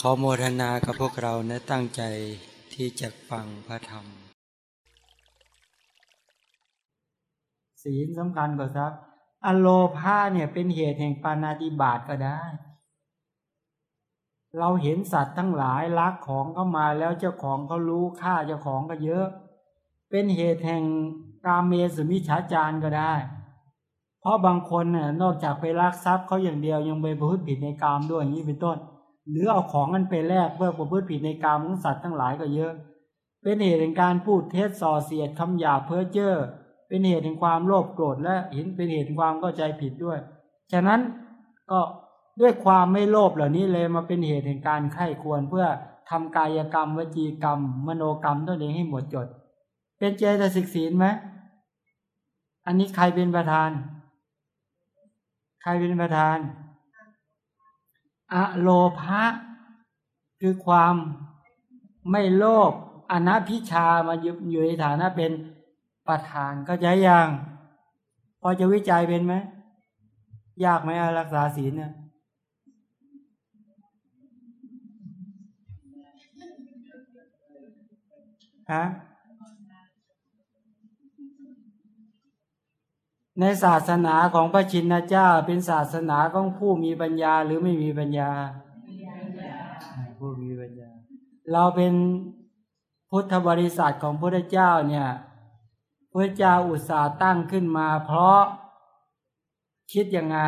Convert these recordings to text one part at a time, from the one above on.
ขอโมทนากับพวกเรานะตั้งใจที่จะฟังพระธรรม ศีลสำคัญกว่าทรัพย์อโลภาเนี่ยเป็นเหตุแห่งปานาติบาตก็ได้ เราเห็นสัตว์ทั้งหลายรักของเข้ามาแล้วเจ้าของเขารู้ค่าเจ้าของก็เยอะ เป็นเหตุแห่งกาเมสุมิฉาจารก็ได้ เพราะบางคนน่ะนอกจากไปรักทรัพย์เขาอย่างเดียวยังไปพูดผิดในกามด้วยอย่างนี้เป็นต้น หรือเอาของกันไปแลกเพื่อประพฤติผิดในกรรมของสัตว์ทั้งหลายก็เยอะ เป็นเหตุแห่งการพูดเท็จส่อเสียดคำหยาเพ้อเจ้อเป็นเหตุแห่งความโลภโกรธและเห็นเป็นเหตุแห่งความเข้าใจผิดด้วย ฉะนั้นก็ด้วยความไม่โลภเหล่านี้เลยมาเป็นเหตุแห่งการไข้ควรเพื่อทำกายกรรมวจีกรรม มโนกรรมตัวเองให้หมดจด เป็นเจตสิกศีลไหมอันนี้ใครเป็นประธาน ใครเป็นประธาน อโลภะคือความไม่โลภอนัพิชามาอยู่ในฐานะเป็นประธานก็ใจยังพอจะวิจัยเป็นไหม ยากไหมรักษาศีลเนี่ยฮะ ในศาสนาของพระชินเจ้า เป็นศาสนาของผู้มีปัญญาหรือไม่มีปัญญา ผู้มีปัญญา เราเป็นพุทธบริษัทของพระเจ้าเนี่ยพระเจ้าอุตส่าห์ตั้งขึ้นมา เพราะคิดยังไง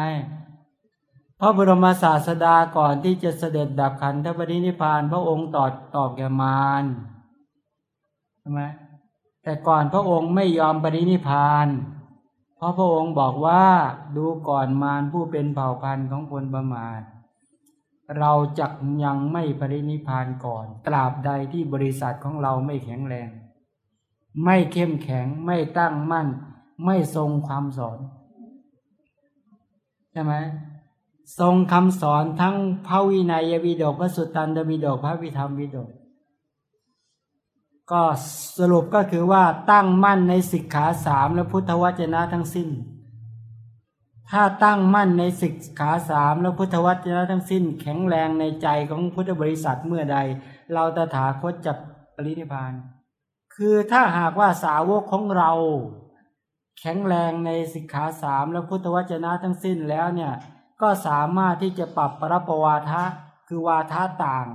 พระบรมศาสดาก่อนที่จะเสด็จดับขันธปรินิพานพระองค์ตอบตอบแกมารใช่ไหมแต่ก่อนพระองค์ไม่ยอมปรินิพาน เพราะพระองค์บอกว่าดูก่อนมารผู้เป็นเผ่าพันธุ์ของคนประมาทเราจักยังไม่ปรินิพานก่อน ตราบใดที่บริษัทของเราไม่แข็งแรง ไม่เข้มแข็งไม่ตั้งมั่น ไม่ทรงความสอนใช่ไหมทรงคำสอนทั้งพระวินัยวิโดกพระสุตตันตวิโดกพระวิธรรมวิโดก ก็สรุปก็คือว่าตั้งมั่นในสิกขาสามและพุทธวจนะทั้งสิ้น ถ้าตั้งมั่นในสิกขาสามและพุทธวจนะทั้งสิ้น แข็งแรงในใจของพุทธบริษัทเมื่อใด เราตถาคตจะปรินิพาน คือถ้าหากว่าสาวกของเรา แข็งแรงในสิกขาสามและพุทธวจนะทั้งสิ้นแล้วเนี่ยก็สามารถที่จะปรับปรับปวาทะคือวาทะต่าง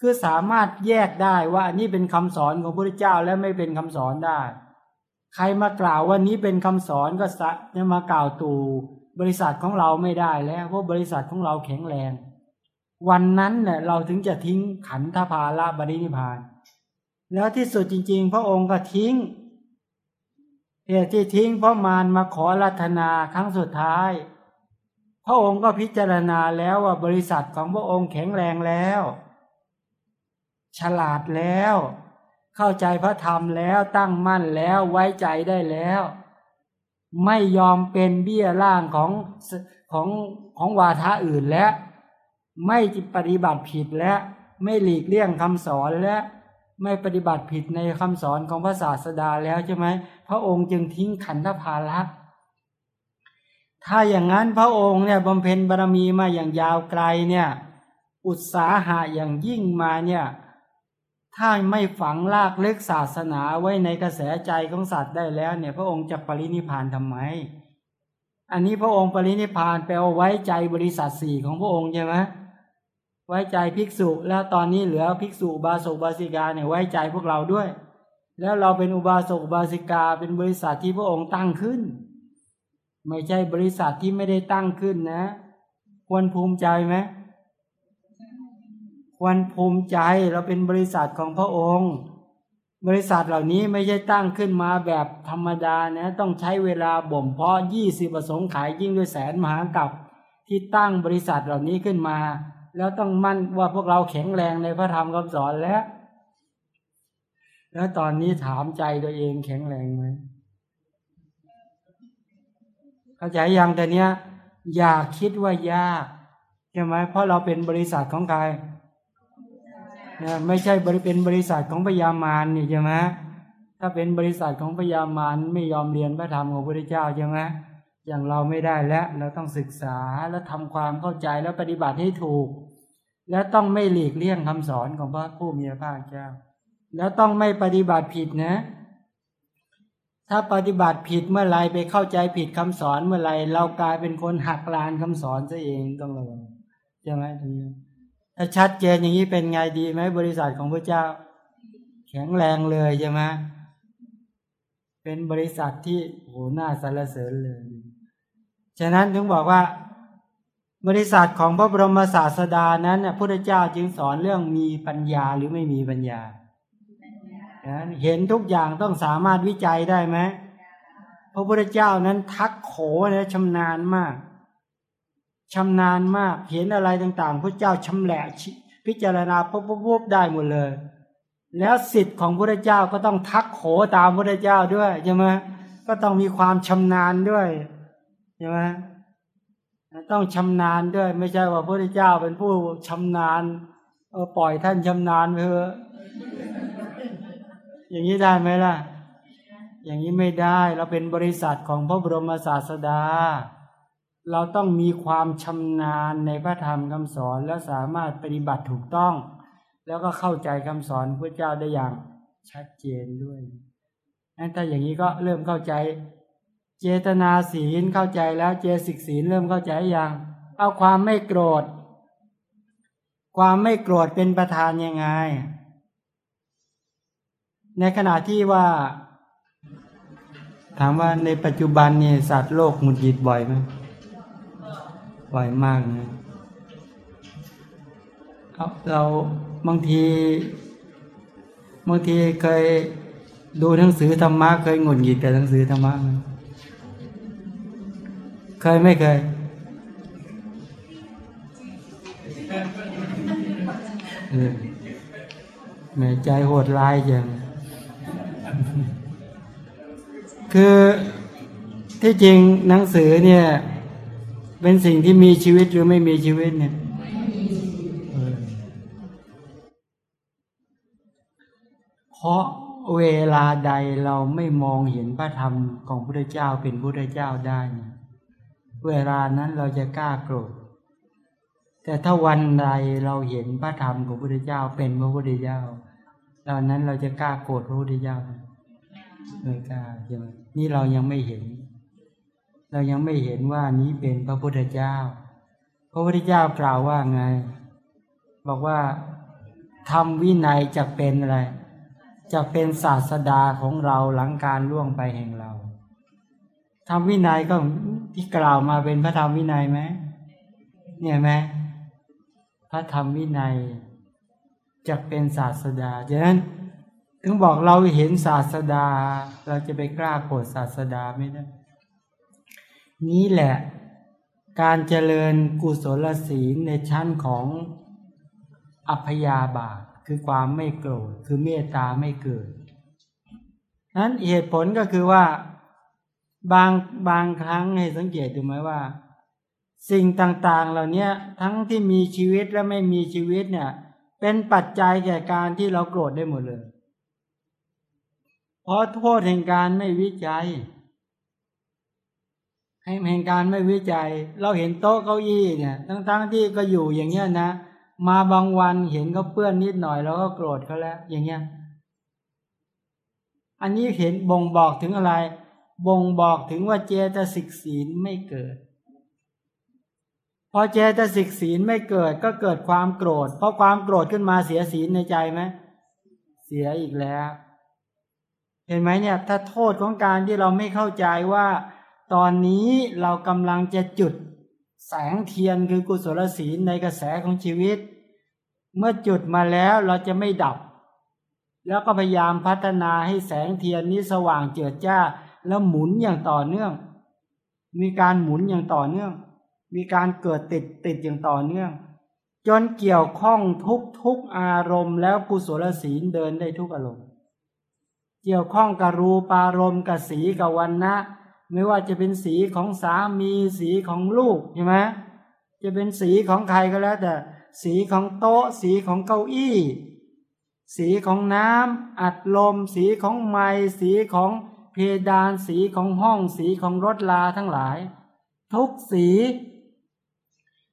คือสามารถแยกได้ว่าอันนี้เป็นคำสอนของพระเจ้าและไม่เป็นคำสอนได้ ใครมากล่าวว่านี้เป็นคำสอนก็จะมากล่าวตู่บริษัทของเราไม่ได้แล้วเพราะบริษัทของเราแข็งแรง วันนั้นเนี่ยเราถึงจะทิ้งขันธภาละบริณิพาน แล้วที่สุดจริง ๆ พระองค์ก็ทิ้งเหตุที่ทิ้งเพราะมารมาขอรัตนาครั้งสุดท้าย พระองค์ก็พิจารณาแล้วว่าบริษัทของพระองค์แข็งแรงแล้ว ฉลาดแล้ว เข้าใจพระธรรมแล้วตั้งมั่นแล้วไว้ใจได้แล้ว ไม่ยอมเป็นเบี้ยล่างของของของวาทะอื่นแล้ว ไม่ปฏิบัติผิดแล้ว ไม่หลีกเลี่ยงคำสอนแล้วไม่ปฏิบัติผิดในคำสอนของพระศาสดาแล้วใช่ไหมพระองค์จึงทิ้งขันธภาระถ้าอย่างนั้นพระองค์เนี่ยบำเพ็ญบารมีมาอย่างยาวไกลเนี่ย อุตสาหะอย่างยิ่งมาเนี่ย ถ้าไม่ฝังลากเล็กศาสนาไว้ในกระแสใจของสัตว์ได้แล้วเนี่ย พระองค์จะปรินิพานทำไม อันนี้พระองค์ปรินิพานแปลว่าไว้ใจบริษัทสี่ของพระองค์ใช่ไหมไว้ใจภิกษุ แล้วตอนนี้เหลือภิกษุบาสกบาสิกาเนี่ยไว้ใจพวกเราด้วย แล้วเราเป็นอุบาสกบาสิกาเป็นบริษัทที่พระองค์ตั้งขึ้น ไม่ใช่บริษัทที่ไม่ได้ตั้งขึ้นนะ ควรภูมิใจไหม วรภูมิใจเราเป็นบริษัทของพระองค์ บริษัทเหล่านี้ไม่ใช่ตั้งขึ้นมาแบบธรรมดานะต้องใช้เวลาบ่มเพาะยี่สิบประสงค์ขายยิ่งด้วยแสนมหากับที่ตั้งบริษัทเหล่านี้ขึ้นมา แล้วต้องมั่นว่าพวกเราแข็งแรงในพระธรรมคำสอนแล้ว แล้วตอนนี้ถามใจตัวเองแข็งแรงไหมเข้าใจยังแต่เนี้ยอย่าคิดว่ายากใช่ไหมเพราะเราเป็นบริษัทของใคร ไม่ใช่บริเป็นบริษัทของพยามารนี่ใช่ไหมถ้าเป็นบริษัทของพยามารไม่ยอมเรียนพระธรรมของพระพุทธเจ้าใช่ไหมอย่างเราไม่ได้แล้วเราต้องศึกษาแล้วทำความเข้าใจแล้วปฏิบัติให้ถูก และต้องไม่หลีกเลี่ยงคำสอนของพระผู้มีพระภาคเจ้า แล้วต้องไม่ปฏิบัติผิดนะ ถ้าปฏิบัติผิดเมื่อไรไปเข้าใจผิดคำสอนเมื่อไรเรากลายเป็นคนหักลานคำสอนซะเองต้องระวังใช่ไหมตรงนี้ ถ้าชัดเจนอย่างนี้เป็นไงดีไหมบริษัทของพระเจ้า แข็งแรงเลยใช่ไหมเป็นบริษัทที่โหหน้าสรรเสริญเลย ฉะนั้นถึงบอกว่า บริษัทของพระบรมศาสดานั้นพระพุทธเจ้าจึงสอนเรื่องมีปัญญาหรือไม่มีปัญญา เห็นทุกอย่างต้องสามารถวิจัยได้ไหมพระพุทธเจ้านั้นทักโขนะชำนาญมาก ชำนาญมาก เห็นอะไรต่างๆ พระเจ้าชำแหละพิจารณาปุ๊บปุ๊บได้หมดเลย แล้วสิทธิ์ของพระเจ้าก็ต้องทักโขตามพระเจ้าด้วยใช่ไหมก็ต้องมีความชำนาญด้วยใช่ไหมต้องชำนาญด้วย ไม่ใช่ว่าพระเจ้าเป็นผู้ชำนาญเออปล่อยท่านชำนาญไปเถอะอย่างนี้ได้ไหมล่ะ อย่างนี้ไม่ได้เราเป็นบริษัทของพระบรมศาสดา เราต้องมีความชำนาญในพระธรรมคำสอนแล้วสามารถปฏิบัติถูกต้อง แล้วก็เข้าใจคำสอนพระเจ้าได้อย่างชัดเจนด้วยนั้นถ้าอย่างนี้ก็เริ่มเข้าใจ เจตนาศีลเข้าใจแล้วเจสิกศีลเริ่มเข้าใจอย่าง เอาความไม่โกรธ ความไม่โกรธเป็นประธานยังไง ในขณะที่ว่า ถามว่าในปัจจุบันเนี่ยสัตว์โลกมุดหยิดบ่อยไหม บ่มากนะเราบางทีบางทีเคยดูหนังสือธรรมะเคยหงุดหงิดกับหนังสือธรรมะเคยไม่เคย แม่ใจโหดร้ายจัง คือที่จริงหนังสือเนี่ย เป็นสิ่งที่มีชีวิตหรือไม่มีชีวิตเนี่ยเพราะเวลาใดเราไม่มองเห็นพระธรรมของพระเจ้าเป็นพระเจ้าได้ เวลานั้นเราจะกล้าโกรธ แต่ถ้าวันใดเราเห็นพระธรรมของพระเจ้าเป็นพระพุทธเจ้าตอนนั้นเราจะกล้าโกรธพระพุทธเจ้าไม่กล้าใช่ไหมนี่เรายังไม่เห็น เรายังไม่เห็นว่านี้เป็นพระพุทธเจ้า พระพุทธเจ้ากล่าวว่าไง บอกว่าทำวินัยจะเป็นอะไรจะเป็นศาสดาของเราหลังการล่วงไปแห่งเราทำวินัยก็ที่กล่าวมาเป็นพระธรรมวินัยไหมเนี่ยไหมพระธรรมวินัยจะเป็นศาสดาฉะนั้นถึงบอกเราเห็นศาสดา เราจะไปกล้าโกรธศาสดาไม่ได้ นี้แหละ การเจริญกุศลศีลในชั้นของอัพยาบาทคือความไม่โกรธคือเมตตาไม่เกิดนั้นเหตุผลก็คือว่าบางบางครั้งให้สังเกตดูไหมว่า สิ่งต่างๆเหล่านี้ทั้งที่มีชีวิตและไม่มีชีวิตเนี่ย เป็นปัจจัยแก่การที่เราโกรธได้หมดเลย เพราะโทษแห่งการไม่วิจัย ให้แห่งการไม่วิจัย เราเห็นโต๊ะเก้าอี้เนี่ยทั้งๆทที่ก็อยู่อย่างเงี้ยนะ มาบางวันเห็นเขาเปื้อนนิดหน่อยเราก็โกรธเขาแล้ว อย่างเงี้ย อันนี้เห็นบ่งบอกถึงอะไร บ่งบอกถึงว่าเจตสิกศีลไม่เกิด พอเจตสิกศีลไม่เกิดก็เกิดความโกรธเพราะความโกรธขึ้นมาเสียศีลในใจไหมเสียอีกแล้ว เห็นไหมเนี่ย ถ้าโทษของการที่เราไม่เข้าใจว่า ตอนนี้เรากำลังจะจุดแสงเทียนคือกุศลศีลในกระแสของชีวิต เมื่อจุดมาแล้วเราจะไม่ดับ แล้วก็พยายามพัฒนาให้แสงเทียนนี้สว่างเจิดจ้า แล้วหมุนอย่างต่อเนื่อง มีการหมุนอย่างต่อเนื่อง มีการเกิดติดติดอย่างต่อเนื่อง จนเกี่ยวข้องทุกทุกอารมณ์แล้วกุศลศีลเดินได้ทุกอารมณ์ เกี่ยวข้องกับรูปารมณ์กับสีกับวันนะ ไม่ว่าจะเป็นสีของสามีสีของลูกใช่ไหมจะเป็นสีของใครก็แล้ว แต่ สีของโต๊ะ สีของเก้าอี้ สีของน้ำอัดลม สีของไม้สีของเพดาน สีของห้อง สีของรถลาทั้งหลาย ทุกสี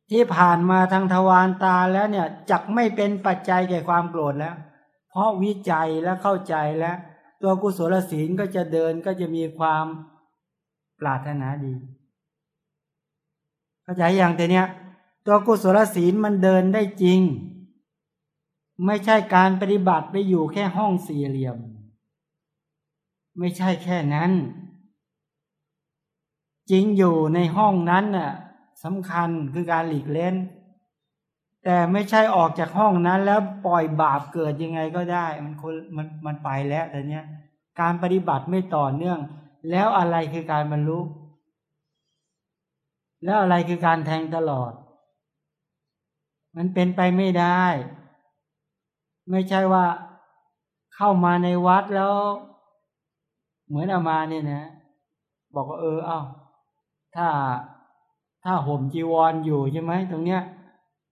ที่ผ่านมาทางทวารตาแล้วเนี่ยจักไม่เป็นปัจจัยแก่ความโกรธแล้ว เพราะวิจัยและเข้าใจแล้ว ตัวกุศลศีลก็จะเดินก็จะมีความ ปรารถนาดี เข้าใจอย่างแต่เนี้ย ตัวกุศลศีลมันเดินได้จริง ไม่ใช่การปฏิบัติไปอยู่แค่ห้องสี่เหลี่ยม ไม่ใช่แค่นั้น จริงอยู่ในห้องนั้นน่ะสำคัญคือการหลีกเล่น แต่ไม่ใช่ออกจากห้องนั้นแล้วปล่อยบาปเกิดยังไงก็ได้ มันคนมันมันไปแล้วแต่เนี้ยการปฏิบัติไม่ต่อเนื่อง แล้วอะไรคือการบรรลุ แล้วอะไรคือการแทงตลอด มันเป็นไปไม่ได้ ไม่ใช่ว่าเข้ามาในวัดแล้ว เหมือนอามาเนี่ยนะ บอกว่าเออ เอา้า ถ้าถ้าห่มจีวรออยู่ใช่ไหมตรงเนี้ย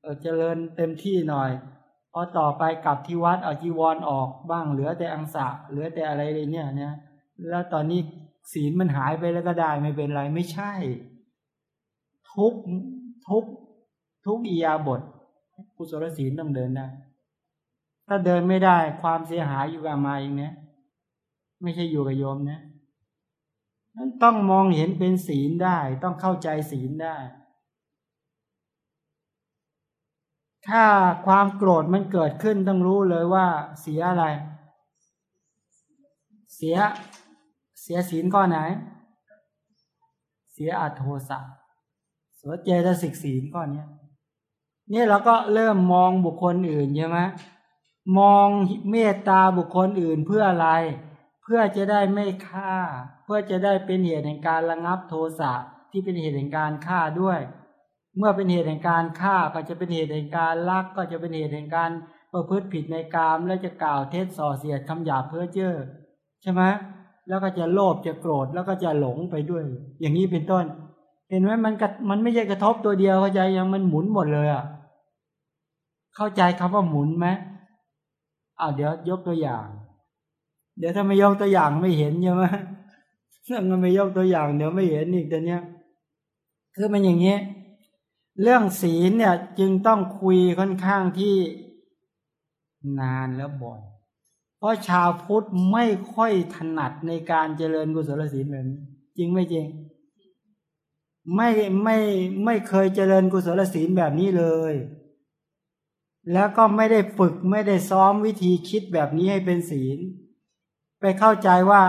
เออเจริญเต็มที่หน่อยพอต่อไปกลับที่วัดเอาจีวรอออกบ้างเหลือแต่อังสะเหลือแต่อะไรเลยเนี่ยเนี่ยแล้วตอนนี้ ศีลมันหายไปแล้วก็ได้ไม่เป็นไรไม่ใช่ ทุกทุกทุกอียาบทกุศลศีลต้องเดินได้ ถ้าเดินไม่ได้ความเสียหายอยู่กับมาเองเนี่ยไม่ใช่อยู่กับโยมนี่ยนั้นต้องมองเห็นเป็นศีลได้ ต้องเข้าใจศีลได้ ถ้าความโกรธมันเกิดขึ้นต้องรู้เลยว่าเสียอะไร เสีย สียศีลก้อนไหน เสียอโทสะสวเจตสิกศีลก้อนนี้นี่เราก็เริ่มมองบุคคลอื่นใช่ไหมมองเมตตาบุคคลอื่นเพื่ออะไร เพื่อจะได้ไม่ฆ่า เพื่อจะได้เป็นเหตุแห่งการระงับโทสะที่เป็นเหตุแห่งการฆ่าด้วย เมื่อเป็นเหตุแห่งการฆ่าก็จะเป็นเหตุแห่งการลัก ก็จะเป็นเหตุแห่งการประพฤติผิดในกามและจะกล่าวเท็จส่อเสียดคำหยาบเพ้อเจ้อใช่ไหม แล้วก็จะโลภจะโกรธแล้วก็จะหลงไปด้วย อย่างนี้เป็นต้น เห็นไหมมันมันไม่ใช่กระทบตัวเดียวเข้าใจยังมันหมุนหมดเลยอะเข้าใจคำว่าหมุนไหมอ้าวเดี๋ยวยกตัวอย่าง เดี๋ยวถ้าไม่ยกตัวอย่างไม่เห็นใช่ไหมถ้ามันไม่ยกตัวอย่าง เดี๋ยวไม่เห็นอีกแต่เนี้ยคือมันอย่างนี้ เรื่องศีลเนี่ยจึงต้องคุยค่อนข้างที่นานแล้วบ่อย เพราะชาวพุทธไม่ค่อยถนัดในการเจริญกุศลศีลแบบนี้จริงไม่จริง ไม่ไม่ไม่เคยเจริญกุศลศีลแบบนี้เลย แล้วก็ไม่ได้ฝึกไม่ได้ซ้อมวิธีคิดแบบนี้ให้เป็นศีล ไปเข้าใจว่า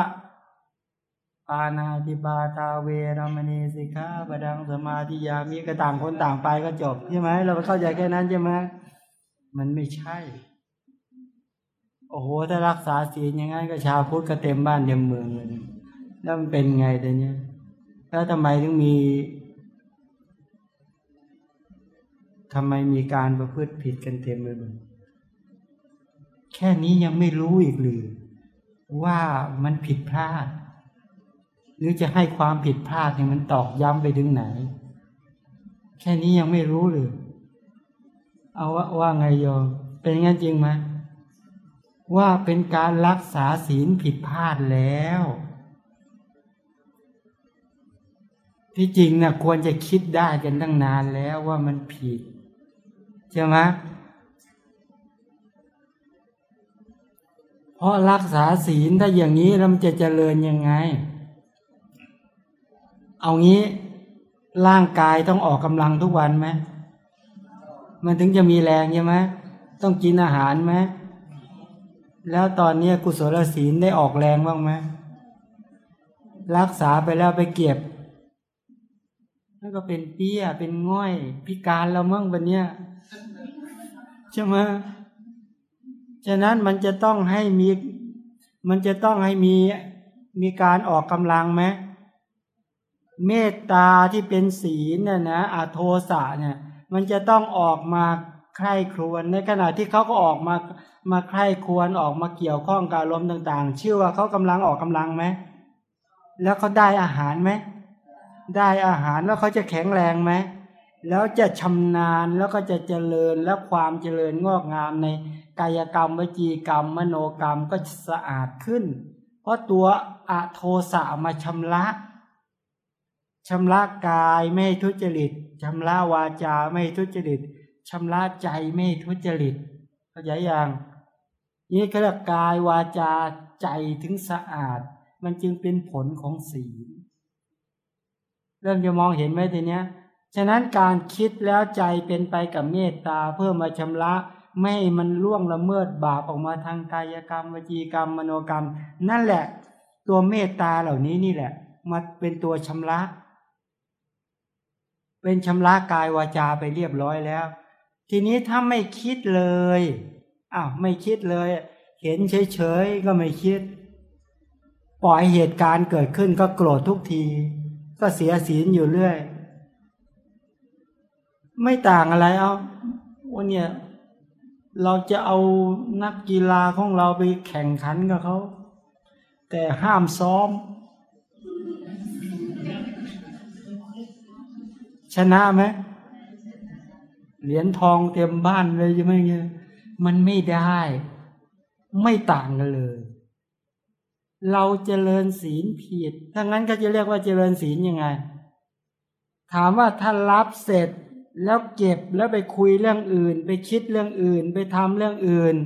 ปานาติบาตาเวรมณีสิกขาบดังสมาธิยามีกระต่างคนต่างไปก็จบใช่ไหมเราไปเข้าใจแค่นั้นใช่ไหมมันไม่ใช่ โอ้โหถ้ารักษาศีลอย่างนั้นก็ชาวพุทธก็เต็มบ้านเต็มเมืองเลยแล้วมันเป็นไงแต่เนี้ยแล้วทำไมถึงมีทำไมมีการประพฤติผิดกันเต็มไปหมดแค่นี้ยังไม่รู้อีกหรือว่ามันผิดพลาด หรือจะให้ความผิดพลาดเนี่ยมันตอกย้ำไปถึงไหน แค่นี้ยังไม่รู้หรือเอาว่าว่าไงโยมเป็นงั้นจริงไหม ว่าเป็นการรักษาศีลผิดพลาดแล้ว ที่จริงนะ่ะควรจะคิดได้กันตั้งนานแล้วว่ามันผิด ใช่ไหมเพราะรักษาศีลถ้าอย่างนี้เราจะเจริญยังไง เอางี้ร่างกายต้องออกกำลังทุกวันไหมมันถึงจะมีแรงใช่ไหมต้องกินอาหารไหม แล้วตอนนี้กุศลศีลได้ออกแรงบ้างไหมรักษาไปแล้วไปเก็บนั่นก็เป็นเปี้ย เป็นง่อย พิการเราเมื่อวันเนี้ยใช่ไหมฉะนั้นมันจะต้องให้มี มันจะต้องให้มีมีการออกกำลังไหมเมตตาที่เป็นศีลเนี่ยนะอาโทสะเนี่ย มันจะต้องออกมาใคร่ครวญในขณะที่เขาก็ออกมา มาใคร่ควรออกมาเกี่ยวข้องกับลมต่าง ๆ ชื่อว่าเขากำลังออกกำลังไหม แล้วเขาได้อาหารไหม ได้อาหารแล้วเขาจะแข็งแรงไหม แล้วจะชำนาญแล้วก็จะเจริญแล้วความเจริญงอกงามในกายกรรมวจีกรรม มโนกรรมก็สะอาดขึ้น เพราะตัวอะโทสะมาชำระชำระกายไม่ทุจริตชำระวาจาไม่ทุจริตชำระใจไม่ทุจริตาใจยังนี่ก็เรียกกายวาจาใจถึงสะอาด มันจึงเป็นผลของศีลเริ่มจะมองเห็นไหมทีเนี้ย ฉะนั้นการคิดแล้วใจเป็นไปกับเมตตาเพื่อมาชำระไม่ให้มันล่วงละเมิดบาปออกมาทางกายกรรมวจีกรรมมโนกรรม นั่นแหละ ตัวเมตตาเหล่านี้นี่แหละมาเป็นตัวชำระ เป็นชำระกายวาจาไปเรียบร้อยแล้ว ทีนี้ถ้าไม่คิดเลยอ้าวไม่คิดเลย เห็นเฉยๆก็ไม่คิด ปล่อยเหตุการณ์เกิดขึ้นก็โกรธทุกที ก็เสียศีลอยู่เรื่อย ไม่ต่างอะไรเอาวันเนี้ยเราจะเอานักกีฬาของเราไปแข่งขันกับเขาแต่ห้ามซ้อม ชนะไหม เหรียญทองเต็มบ้านเลยใช่ไหมเงี้ยมันไม่ได้ ไม่ต่างกันเลย เราเจริญศีลผิดถ้างั้นก็จะเรียกว่าเจริญศีลยังไง ถามว่าถ้ารับเสร็จแล้วเก็บแล้วไปคุยเรื่องอื่น ไปคิดเรื่องอื่น ไปทำเรื่องอื่น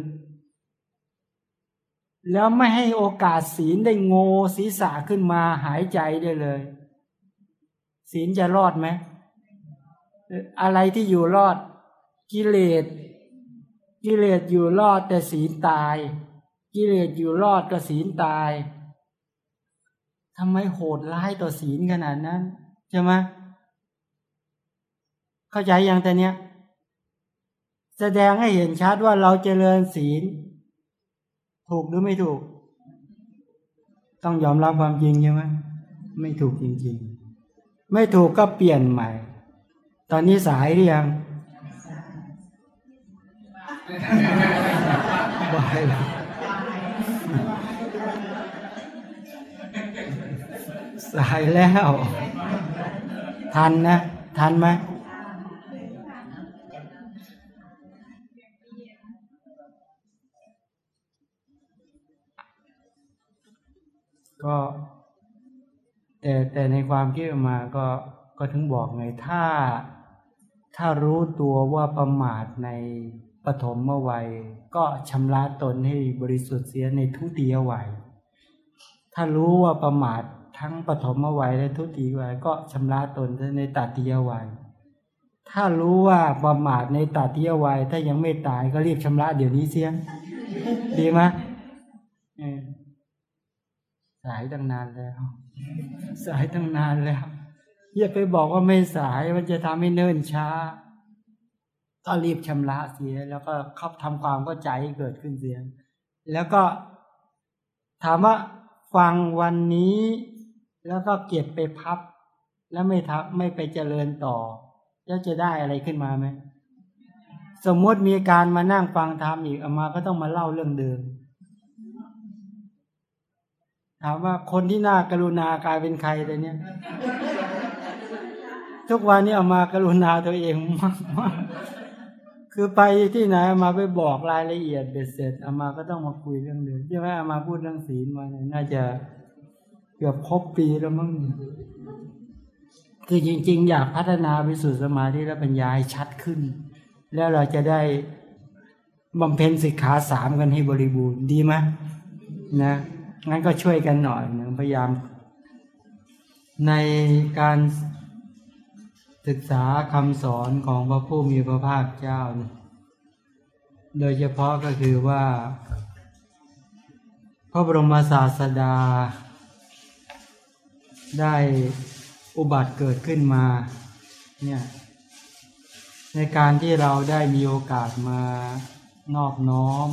แล้วไม่ให้โอกาสศีลได้โงศีรษะขึ้นมาหายใจได้เลย ศีลจะรอดไหม อะไรที่อยู่รอด กิเลสกิเลสอยู่รอดแต่ศีลตาย กิเลสอยู่รอดก็ศีลตายทำไมโหดร้ายต่อศีลขนาดนั้นใช่ไหมเข้าใจยังแต่เนี้ย แสดงให้เห็นชัดว่าเราเจริญศีล ถูกหรือไม่ถูก ต้องยอมรับความจริงใช่ไหมไม่ถูกจริง ๆ ไม่ถูกก็เปลี่ยนใหม่ ตอนนี้สายหรือยังบายแล้วสายแล้ว ทันนะ ทันไหมก็แต่แต่ในความคิดออกมาก็ ก็ถึงบอกไงถ้าถ้ารู้ตัวว่าประมาทในปฐมวัย ก็ชำระตนให้บริสุทธิ์เสียในทุติยวัย ถ้ารู้ว่าประมาททั้งปฐมวัยและทุติยวัย ก็ชำระตนในตติยวัย ถ้ารู้ว่าประมาทในตติยวัย ถ้ายังไม่ตายก็รีบชำระเดี๋ยวนี้เสียดีไหมสายตั้งนานแล้ว สายตั้งนานแล้ว อย่าไปบอกว่าไม่สายมันจะทำให้เนิ่นช้า ก็รีบชำระเสีย แล้วก็เข้าทำความเข้าใจเกิดขึ้นเสีย แล้วก็ถามว่าฟังวันนี้ แล้วก็เก็บไปพับ แล้วไม่ทับไม่ไปเจริญต่อ แล้วจะได้อะไรขึ้นมาไหมสมมติมีการมานั่งฟังธรรมอีกอามาก็ต้องมาเล่าเรื่องเดิม ถามว่าคนที่น่ากรุณากลายเป็นใครแต่เนี้ย ทุกวันนี้เอามากรุณาตัวเองมากมากคือไปที่ไหนมาไปบอกรายละเอียดเบ็ดเสร็จเอามาก็ต้องมาคุยเรื่องเดิมใช่ไหมอามาพูดเรื่องศีลมาเนี่ยน่าจะเกือบครบปีแล้วมั้งคือจริง ๆ อยากพัฒนาไปสู่สมาธิและปัญญาให้ชัดขึ้น แล้วเราจะได้บำเพ็ญสิกขาสามกันให้บริบูรณ์ดีไหมนะงั้นก็ช่วยกันหน่อยนะพยายาม ในการ ศึกษาคำสอนของพระผู้มีพระภาคเจ้า โดยเฉพาะก็คือว่า พระบรมศาสดา ได้อุบัติเกิดขึ้นมาเนี่ยในการที่เราได้มีโอกาสมานอบน้อม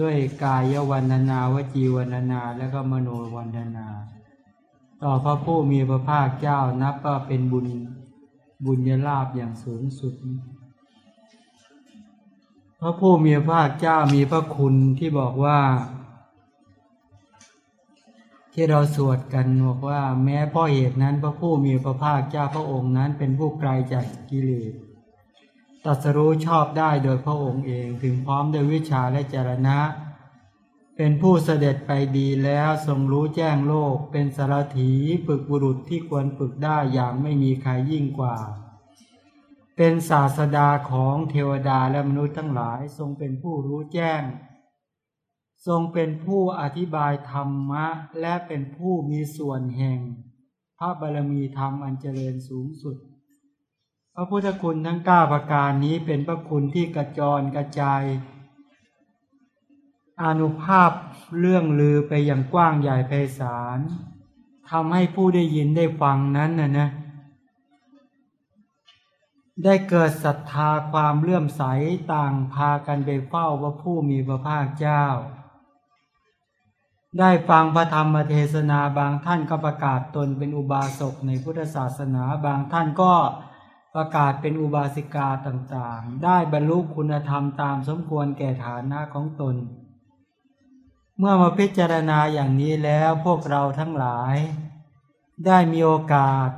ด้วยกายวันนาวจีวันนาแล้วก็มโนวันนา ต่อพระผู้มีพระภาคเจ้านับก็เป็นบุญ บุญญาลาภอย่างสูงสุด พระผู้มีพระเจ้ามีพระคุณที่บอกว่า ที่เราสวดกันบอกว่า แม้พราะเหตุนั้น พระผู้มีพระภาคเจ้าพระองค์นั้น เป็นผู้ไกลจากกิเลสตัสรู้ชอบได้โดยพระองค์เองถึงพร้อมด้วยวิชาและจรณะ เป็นผู้เสด็จไปดีแล้วทรงรู้แจ้งโลก เป็นสารถีฝึกบุรุษที่ควรฝึกได้อย่างไม่มีใครยิ่งกว่า เป็นศาสดาของเทวดาและมนุษย์ทั้งหลายทรงเป็นผู้รู้แจ้ง ทรงเป็นผู้อธิบายธรรมะ และเป็นผู้มีส่วนแห่ง พระบารมีธรรมอันเจริญสูงสุด พระพุทธคุณทั้งเก้าประการนี้เป็นพระคุณที่กระจรกระจาย อานุภาพเรื่องลือไปอย่างกว้างใหญ่ไพศาลทำให้ผู้ได้ยินได้ฟังนั้นนะนะ ได้เกิดศรัทธาความเลื่อมใสต่างพากันไปเฝ้าพระผู้มีพระภาคเจ้า ได้ฟังพระธรรมเทศนาบางท่านก็ประกาศตนเป็นอุบาสกในพุทธศาสนาบางท่านก็ประกาศเป็นอุบาสิกาต่างๆ ได้บรรลุคุณธรรมตามสมควรแก่ฐานะของตน เมื่อมาพิจารณาอย่างนี้แล้วพวกเราทั้งหลาย ได้มีโอกาส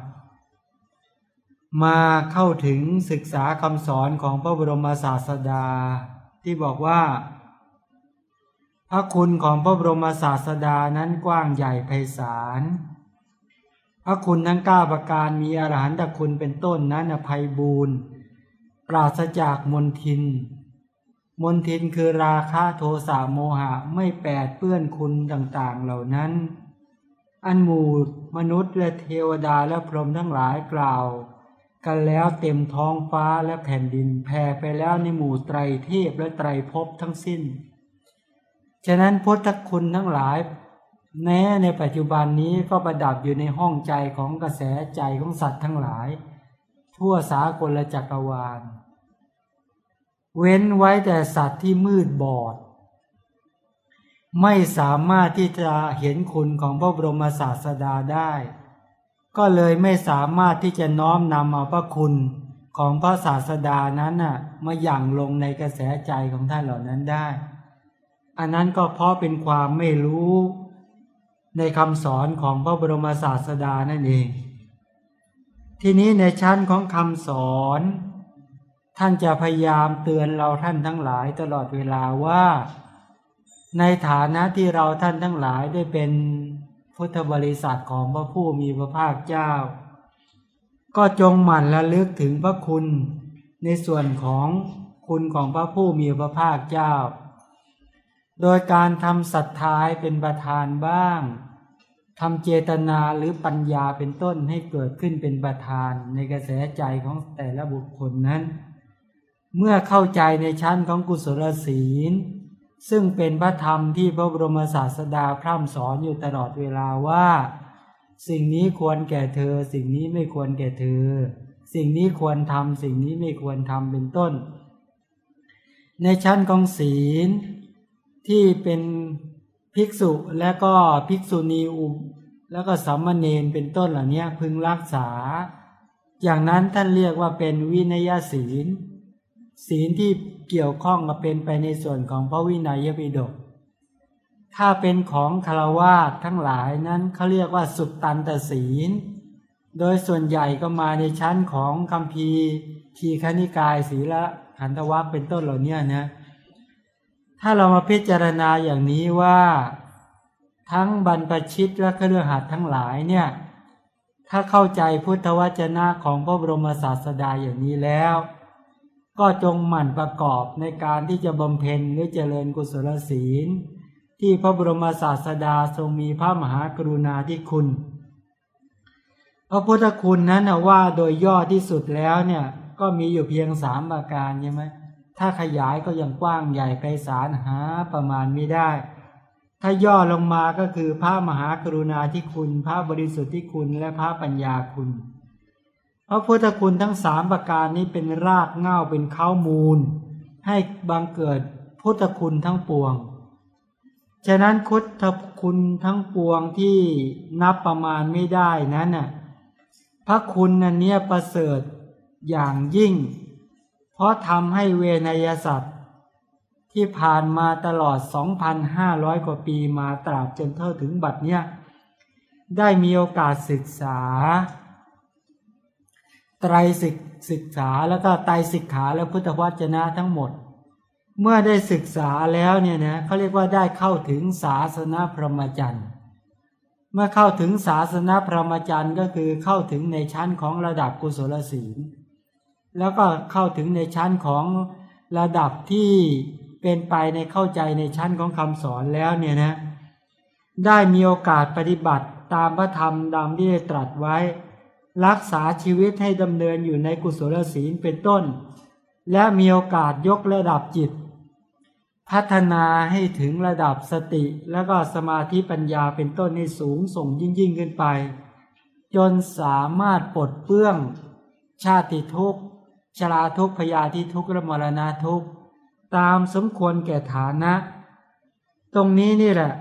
มาเข้าถึงศึกษาคำสอนของพระบรมศาสดา ที่บอกว่า พระคุณของพระบรมศาสดานั้นกว้างใหญ่ไพศาลพระคุณทั้งเก้าประการมีอรหันตคุณเป็นต้นนั้นอภัยบูรณ์ปราศจากมนทิน มนทินคือราคะโทสะโมหะไม่แปดเปื้อนคุณต่างๆเหล่านั้น อันหมู่มนุษย์และเทวดาและพรหมทั้งหลายกล่าว กันแล้วเต็มท้องฟ้าและแผ่นดินแผ่ไปแล้วในหมู่ไตรเทพและไตรภพทั้งสิ้น ฉะนั้นพุทธคุณทั้งหลาย แม้ในปัจจุบันนี้ก็ประดับอยู่ในห้องใจของกระแสใจของสัตว์ทั้งหลาย ทั่วสากลจักรวาล เว้นไว้แต่สัตว์ที่มืดบอด ไม่สามารถที่จะเห็นคุณของพระบรมศาสดาได้ ก็เลยไม่สามารถที่จะน้อมนำเอาพระคุณของพระศาสดานั้นน่ะมาหยั่งลงในกระแสใจของท่านเหล่านั้นได้ อันนั้นก็เพราะเป็นความไม่รู้ในคำสอนของพระบรมศาสดานั่นเอง ทีนี้ในชั้นของคำสอน ท่านจะพยายามเตือนเราท่านทั้งหลายตลอดเวลาว่า ในฐานะที่เราท่านทั้งหลายได้เป็นพุทธบริษัทของพระผู้มีพระภาคเจ้า ก็จงหมั่นระลึกถึงพระคุณในส่วนของคุณของพระผู้มีพระภาคเจ้า โดยการทำศรัทธาเป็นประธานบ้างทำเจตนาหรือปัญญาเป็นต้นให้เกิดขึ้นเป็นประธานในกระแสใจของแต่ละบุคคลนั้น เมื่อเข้าใจในชั้นของกุศลศีล ซึ่งเป็นพระธรรมที่พระบรมศาสดาพร่ำสอนอยู่ตลอดเวลาว่า สิ่งนี้ควรแก่เธอ สิ่งนี้ไม่ควรแก่เธอ สิ่งนี้ควรทำสิ่งนี้ไม่ควรทำเป็นต้น ในชั้นของศีลที่เป็นภิกษุและก็ภิกษุณีอุแล้วก็สามเณรเป็นต้นเหล่านี้พึงรักษา อย่างนั้นท่านเรียกว่าเป็นวินัยศีล ศีลที่เกี่ยวข้องกับเป็นไปในส่วนของพระวินัยปิฎกถ้าเป็นของคารวาสทั้งหลายนั้นเขาเรียกว่าสุตตันตศีล โดยส่วนใหญ่ก็มาในชั้นของคำพีทีคณิกายศีละหันทวักเป็นต้นเหล่านี้นะถ้าเรามาพิจารณาอย่างนี้ว่าทั้งบรรพชิตและเครือขัดทั้งหลายเนี่ยถ้าเข้าใจพุทธวจนะของพระบรมศาสดาอย่างนี้แล้ว ก็จงหมั่นประกอบในการที่จะบำเพ็ญหรือเจริญกุศลศีล ที่พระบรมศาสดาทรงมีพระมหากรุณาธิคุณ พระพุทธคุณนั้นว่าโดยย่อที่สุดแล้วเนี่ยก็มีอยู่เพียงสามประการใช่ไหมถ้าขยายก็ยังกว้างใหญ่ไพศาลหาประมาณไม่ได้ ถ้าย่อลงมาก็คือพระมหากรุณาธิคุณ พระบริสุทธิคุณและพระปัญญาคุณ พระพุทธคุณทั้งสามประการนี้เป็นรากเง้าเป็นข้าวมูล ให้บังเกิดพุทธคุณทั้งปวง ฉะนั้นคุทคุณทั้งปวงที่นับประมาณไม่ได้นั้นน่ะพระคุณนันเนี้ยประเสริฐอย่างยิ่ง เพราะทำให้เวนยสัตว์ ที่ผ่านมาตลอด 2,500 กว่าปีมาตราบจนเท่าถึงบัดเนี้ยได้มีโอกาสศึกษา ไตรศึกศึกษาแล้วก็ไตรสิกขาและพุทธวจนะทั้งหมด เมื่อได้ศึกษาแล้วเนี่ยนะเขาเรียกว่าได้เข้าถึงศาสนาพรหมจรรย์เมื่อเข้าถึงศาสนาพรหมจรรย์ก็คือเข้าถึงในชั้นของระดับกุศลศีล แล้วก็เข้าถึงในชั้นของระดับที่เป็นไปในเข้าใจในชั้นของคำสอนแล้วเนี่ยนะได้มีโอกาสปฏิบัติตามพระธรรมดำที่ได้ตรัสไว้ รักษาชีวิตให้ดำเนินอยู่ในกุศลศีลเป็นต้น และมีโอกาสยกระดับจิต พัฒนาให้ถึงระดับสติแล้วก็สมาธิปัญญาเป็นต้นให้สูงส่งยิ่งยิ่งขึ้นไป จนสามารถปลดเปื้อง ชาติทุกข์ ชราทุกข์พยาธิทุกข์และมรณะทุกข์ ตามสมควรแก่ฐานะ ตรงนี้นี่แหละ